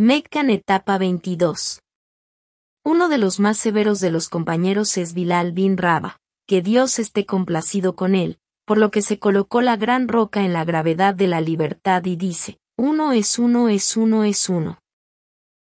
Meccan etapa 22. Uno de los más severos de los compañeros es Bilal bin Raba, que Dios esté complacido con él, por lo que se colocó la gran roca en la gravedad de la libertad y dice, uno es uno es uno es uno.